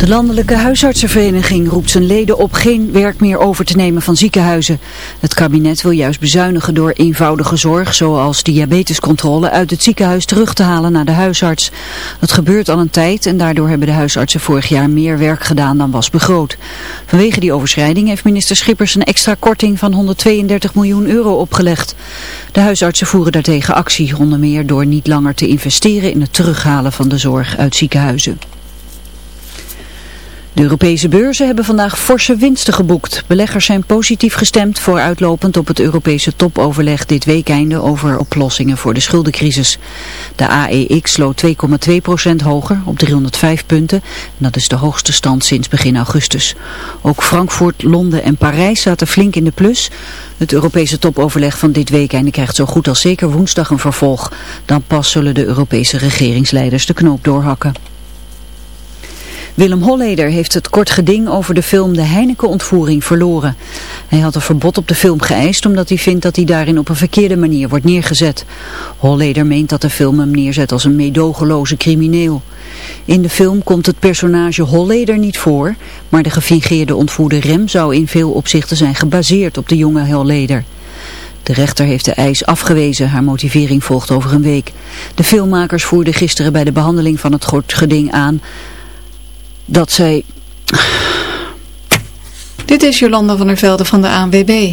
De Landelijke Huisartsenvereniging roept zijn leden op geen werk meer over te nemen van ziekenhuizen. Het kabinet wil juist bezuinigen door eenvoudige zorg, zoals diabetescontrole, uit het ziekenhuis terug te halen naar de huisarts. Dat gebeurt al een tijd en daardoor hebben de huisartsen vorig jaar meer werk gedaan dan was begroot. Vanwege die overschrijding heeft minister Schippers een extra korting van 132 miljoen euro opgelegd. De huisartsen voeren daartegen actie, onder meer door niet langer te investeren in het terughalen van de zorg uit ziekenhuizen. De Europese beurzen hebben vandaag forse winsten geboekt. Beleggers zijn positief gestemd vooruitlopend op het Europese topoverleg dit weekende over oplossingen voor de schuldencrisis. De AEX sloot 2,2% hoger op 305 punten. En dat is de hoogste stand sinds begin augustus. Ook Frankfurt, Londen en Parijs zaten flink in de plus. Het Europese topoverleg van dit weekende krijgt zo goed als zeker woensdag een vervolg. Dan pas zullen de Europese regeringsleiders de knoop doorhakken. Willem Holleder heeft het kort geding over de film De Heineken-ontvoering verloren. Hij had een verbod op de film geëist omdat hij vindt dat hij daarin op een verkeerde manier wordt neergezet. Holleder meent dat de film hem neerzet als een meedogenloze crimineel. In de film komt het personage Holleder niet voor, maar de gefingeerde ontvoerder Rem zou in veel opzichten zijn gebaseerd op de jonge Holleder. De rechter heeft de eis afgewezen. Haar motivering volgt over een week. De filmmakers voerden gisteren bij de behandeling van het geding aan dat zij... Dit is Jolanda van der Velde van de ANWB.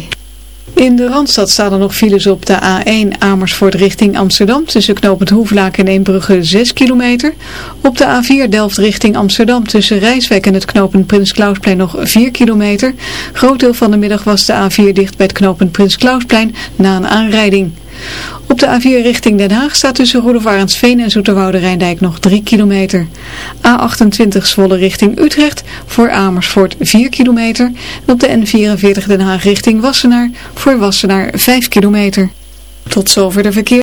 In de Randstad staan er nog files op de A1 Amersfoort richting Amsterdam tussen knooppunt Hoeflaak en Eembrugge 6 kilometer. Op de A4 Delft richting Amsterdam tussen Rijswijk en het knooppunt Prins Klausplein nog 4 kilometer. Groot deel van de middag was de A4 dicht bij het knooppunt Prins Klausplein na een aanrijding. Op de A4 richting Den Haag staat tussen Roelofarensveen en Zoeterwoude Rijndijk nog 3 kilometer. A28 Zwolle richting Utrecht voor Amersfoort 4 kilometer. En op de N44 Den Haag richting Wassenaar voor Wassenaar 5 kilometer. Tot zover de verkeer.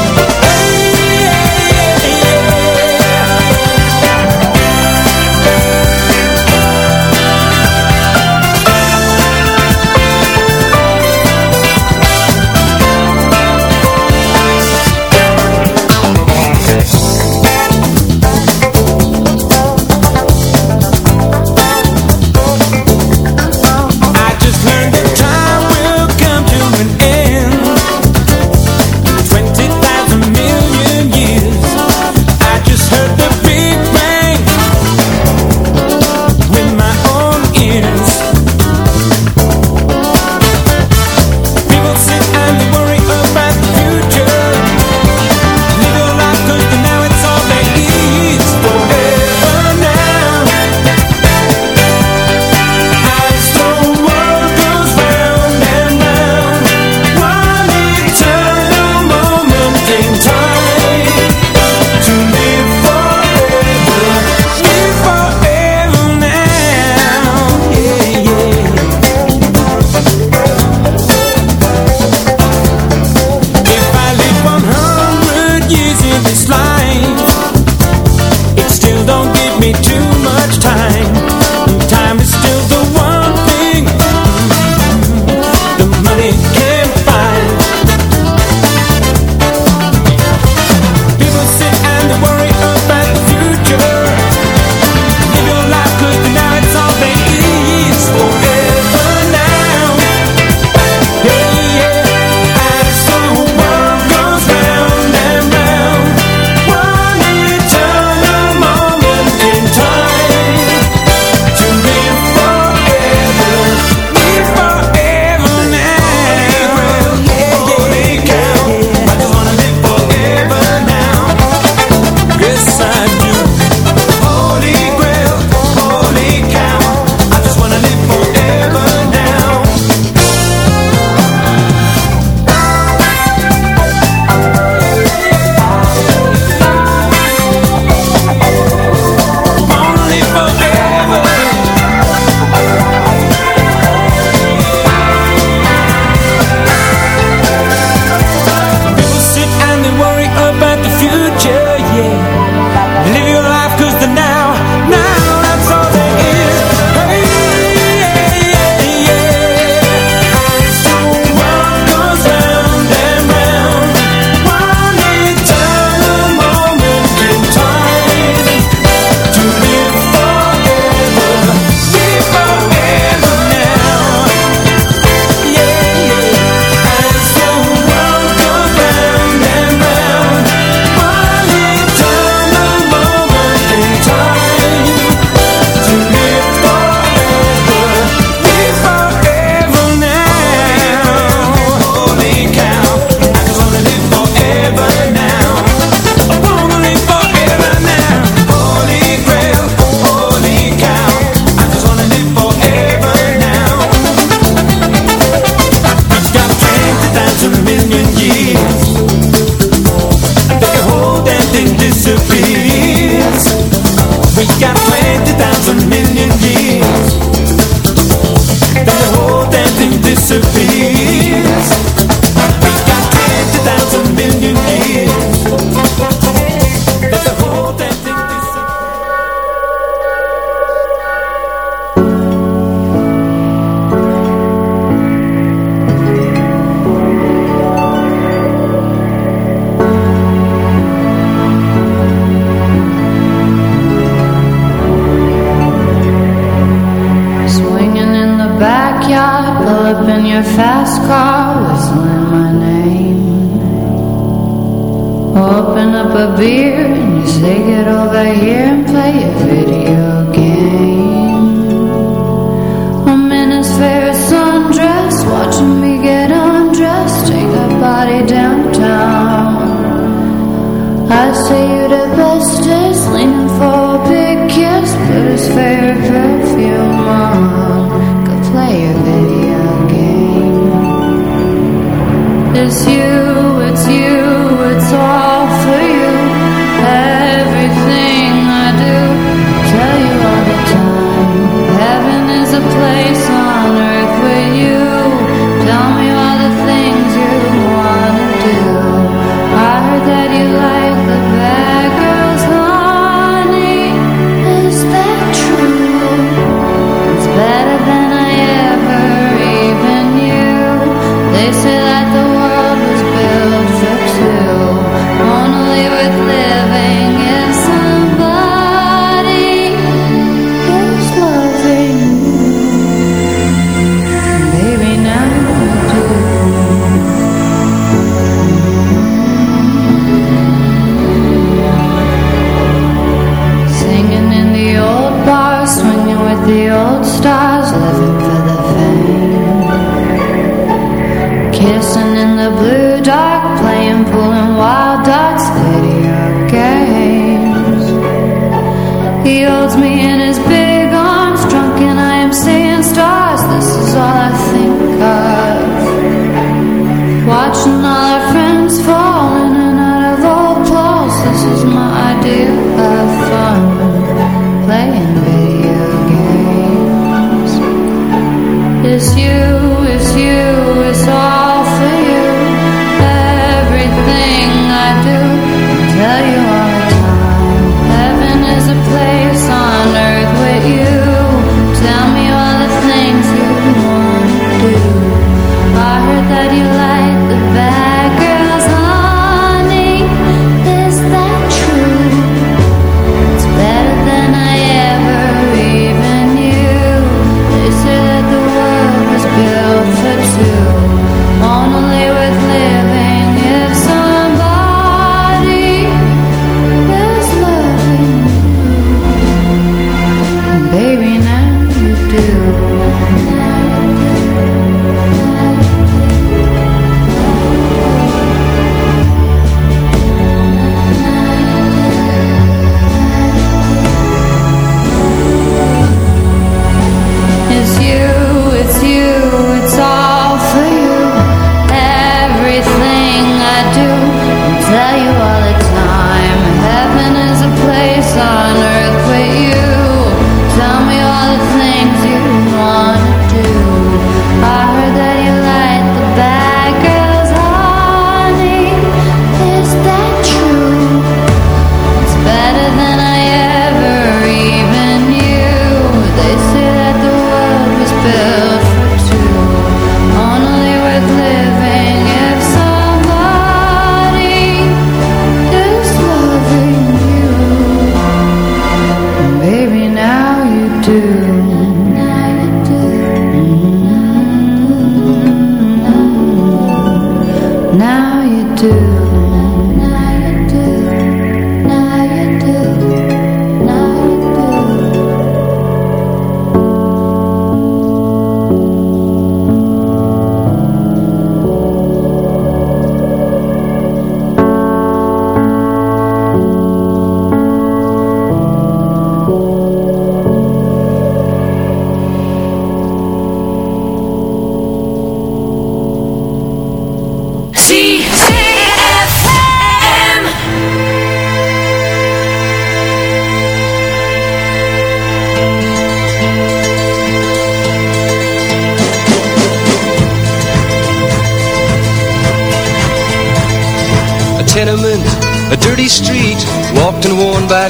We got 20,000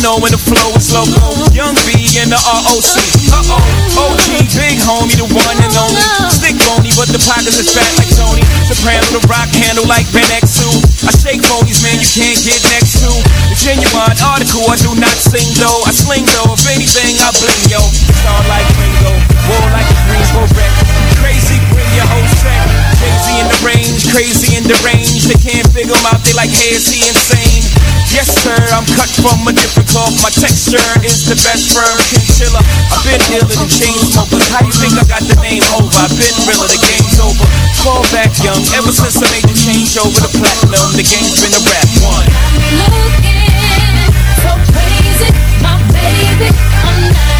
Know when the flow is loco. Young B and the ROC. Uh oh, OG, big homie, the one and only. Stick bony, but the pockets is fat like Tony. Soprano, the rock handle like Ben X2. I shake phonies, man, you can't get next to. The genuine article, I do not sing though. I sling though, if anything, I bling yo. Star like Ringo, war like a Greensboro wreck. Crazy, your whole set. Crazy in the range, crazy in the range. They can't figure figure 'em out, they like, hey, is he insane? Yes, sir, I'm cut from a different cloth. My texture is the best firm chinchilla. I've been iller than chain smokers. How you think I got the name over? I've been realer, the game's over. Fall back young, ever since I made the change over the platinum, the game's been a rap one. Looking so crazy, my baby. I'm not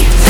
me.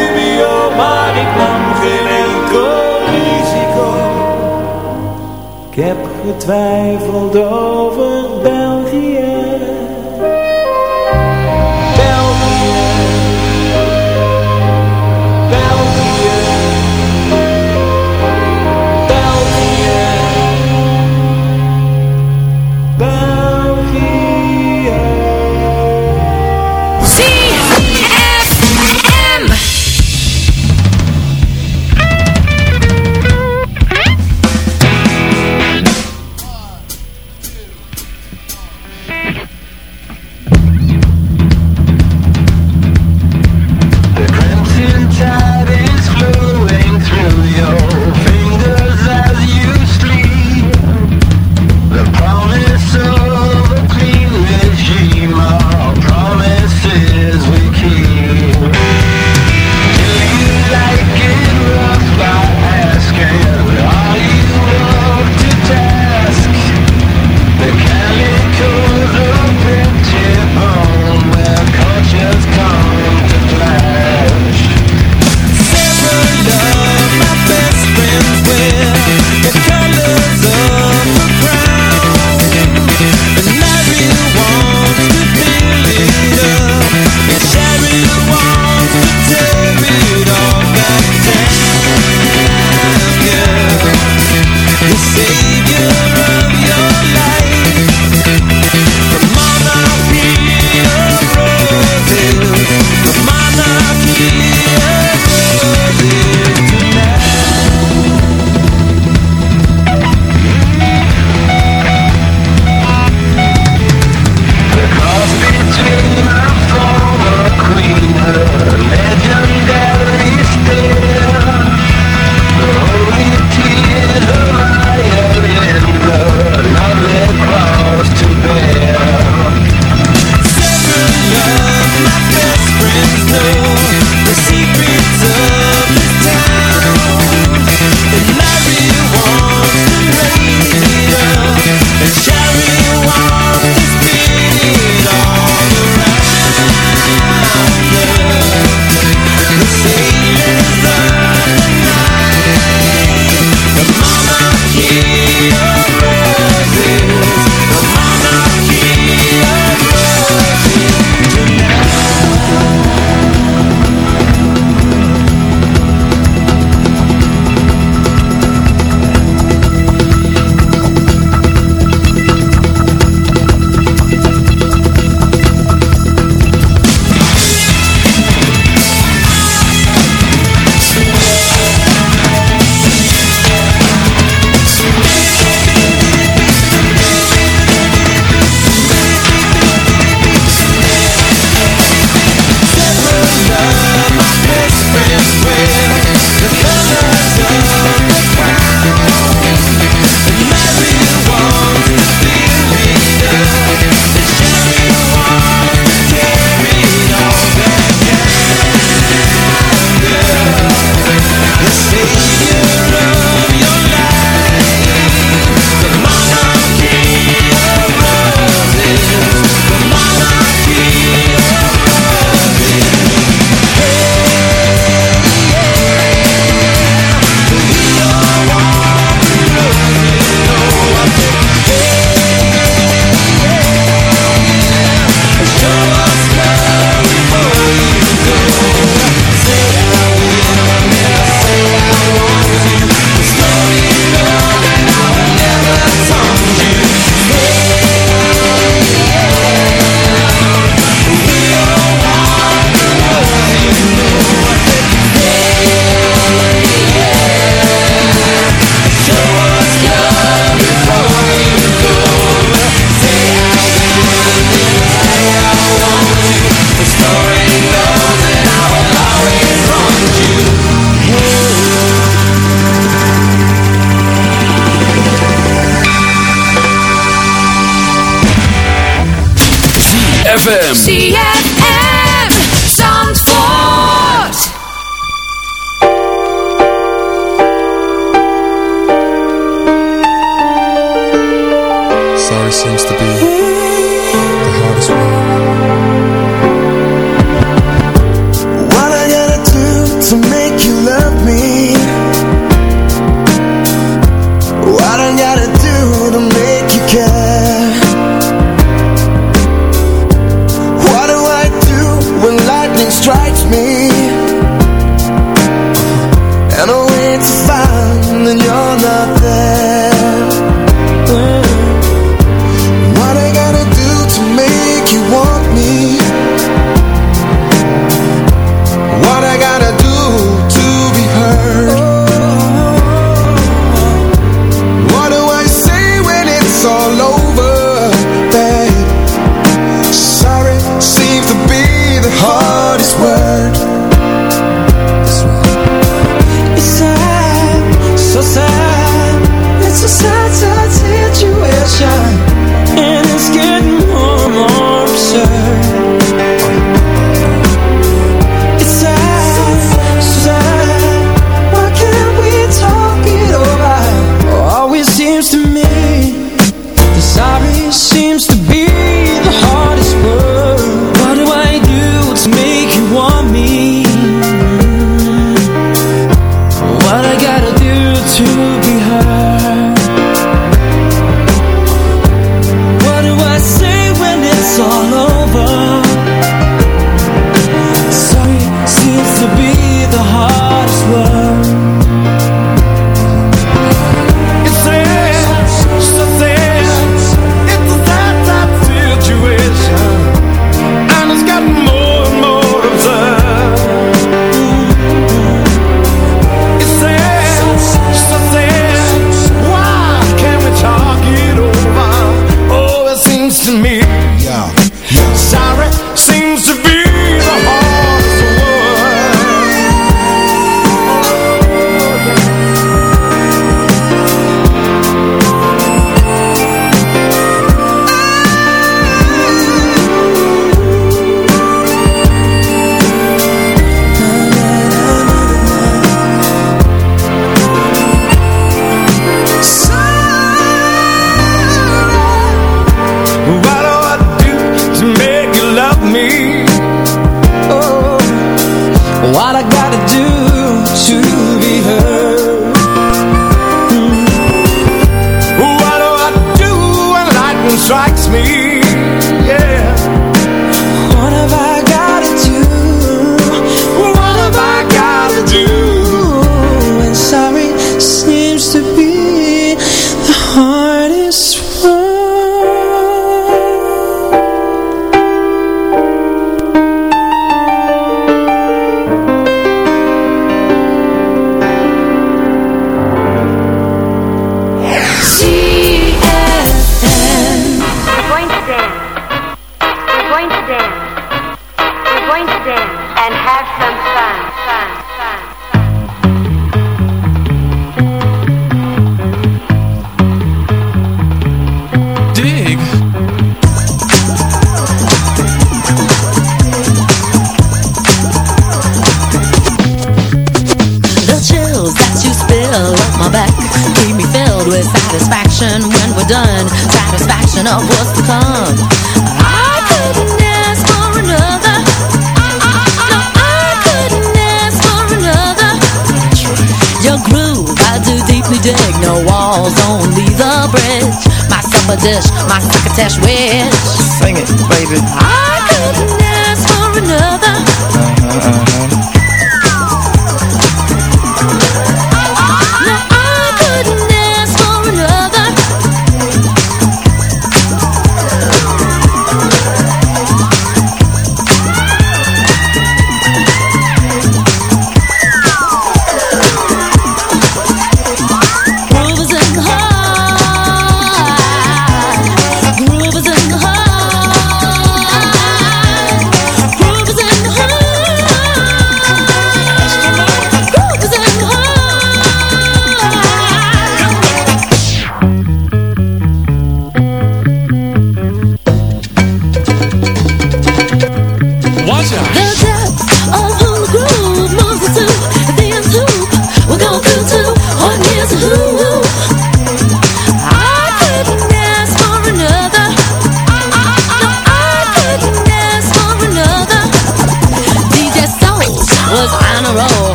Heb getwijfeld over België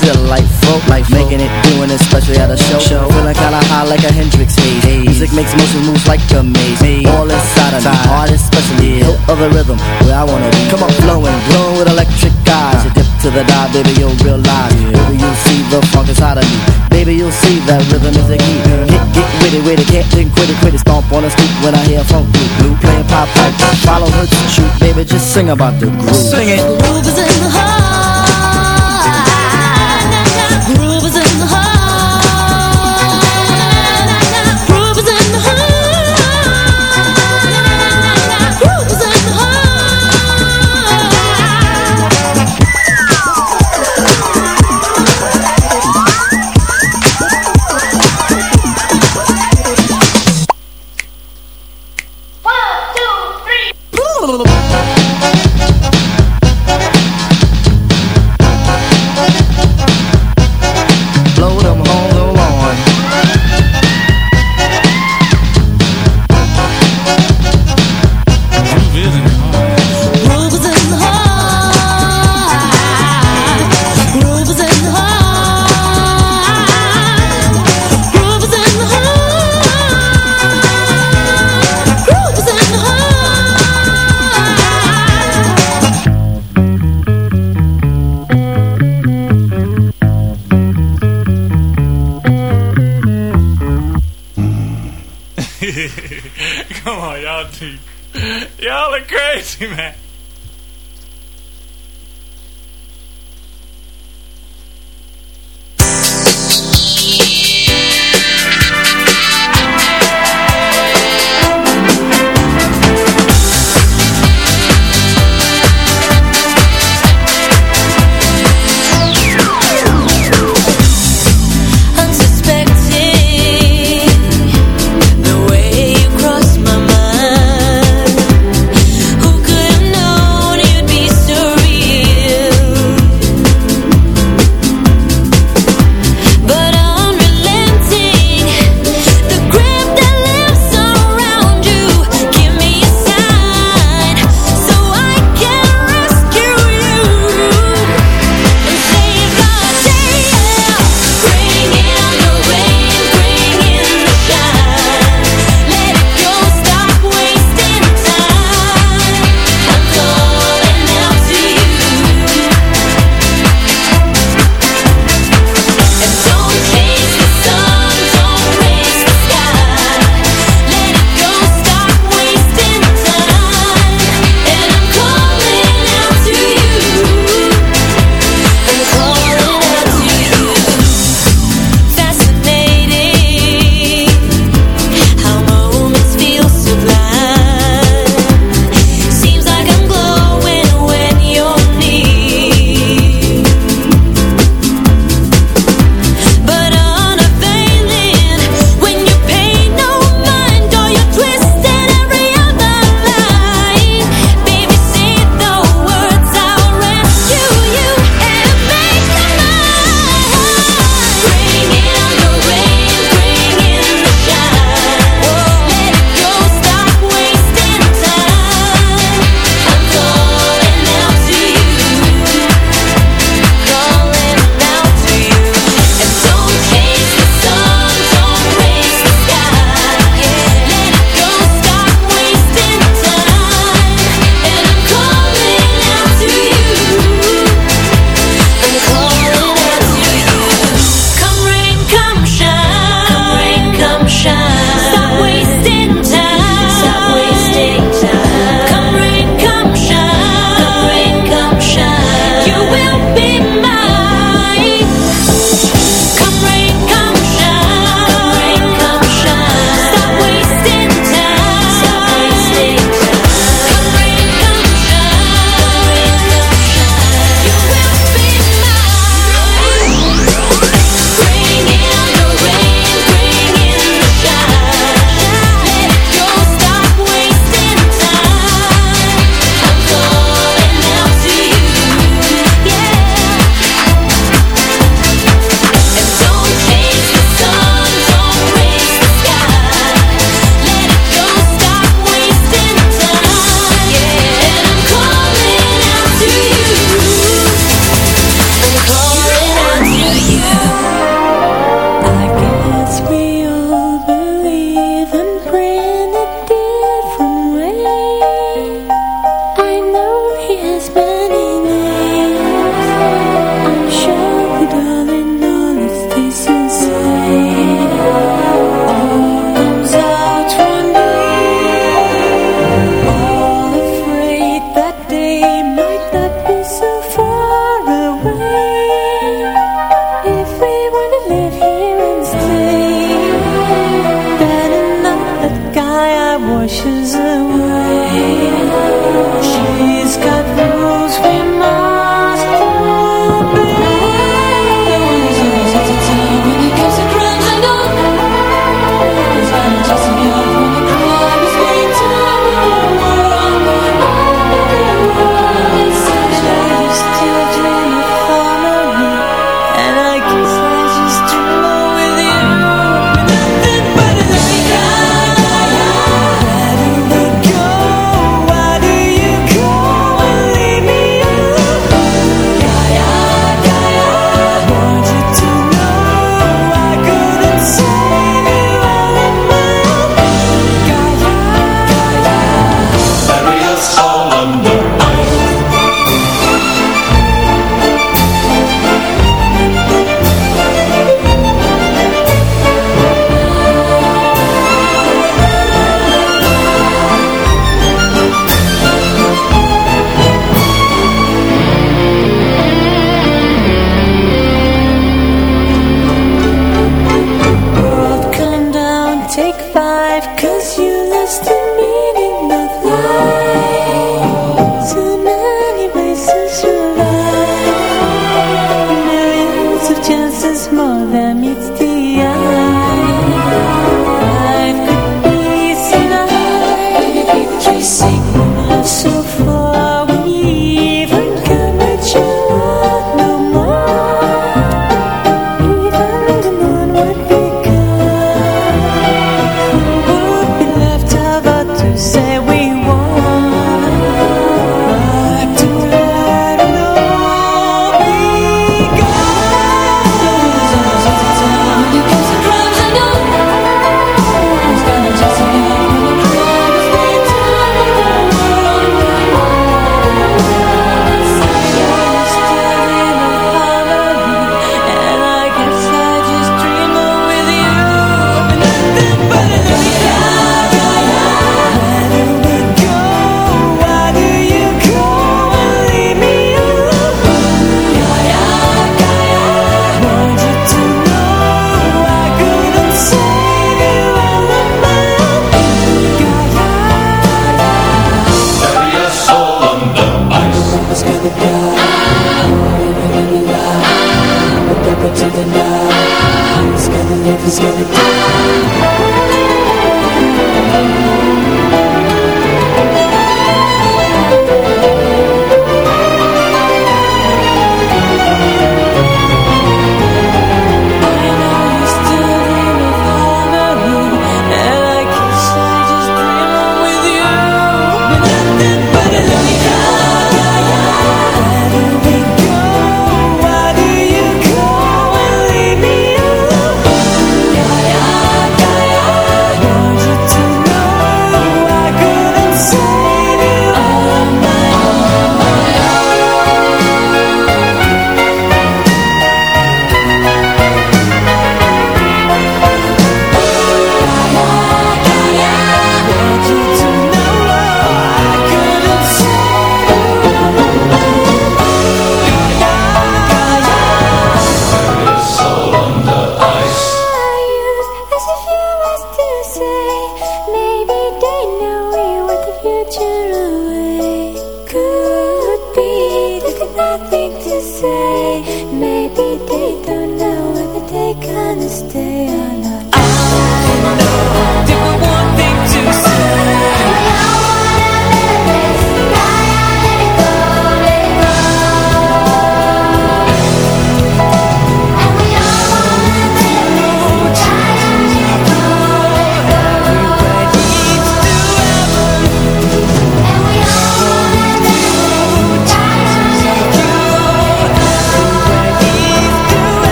Delightful, truly delightful Life making it, doing it, especially at a show, show. Feeling kinda high like a Hendrix haze haze. Music makes motion moves like a maze, maze. All inside of me, heart especially yeah. Hilt of the rhythm, where I wanna be. Come on, flowing, glowing with electric eyes. You dip to the dive, baby, you'll realize. Yeah. Baby, you'll see the funk inside of me Baby, you'll see that rhythm is the key. Get, get with it, with it, can't think, quit it, quit it Stomp on the street when I hear funk blue, blue Playing pop pipe, follow her to shoot. Baby, just sing about the groove. Sing it. Groove is in the heart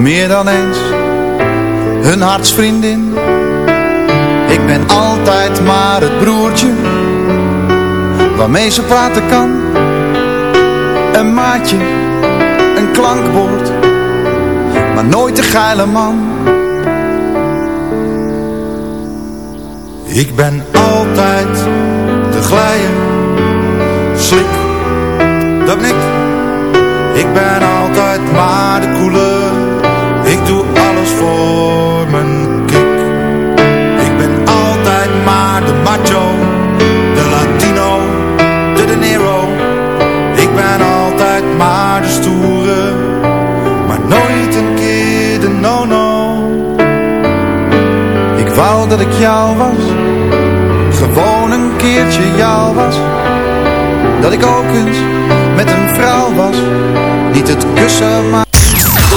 meer dan eens hun hartsvriendin. Ik ben altijd maar het broertje waarmee ze praten kan. Een maatje, een klankbord, maar nooit de geile man. Ik ben altijd de glijer, slik dat ben. Ik voor mijn kick. Ik ben altijd maar de macho. De Latino, de De. Ik ben altijd maar de stoere. Maar nooit een keer de no-no. Ik wou dat ik jou was. Gewoon een keertje jou was. Dat ik ook eens met een vrouw was. Niet het kussen, maar...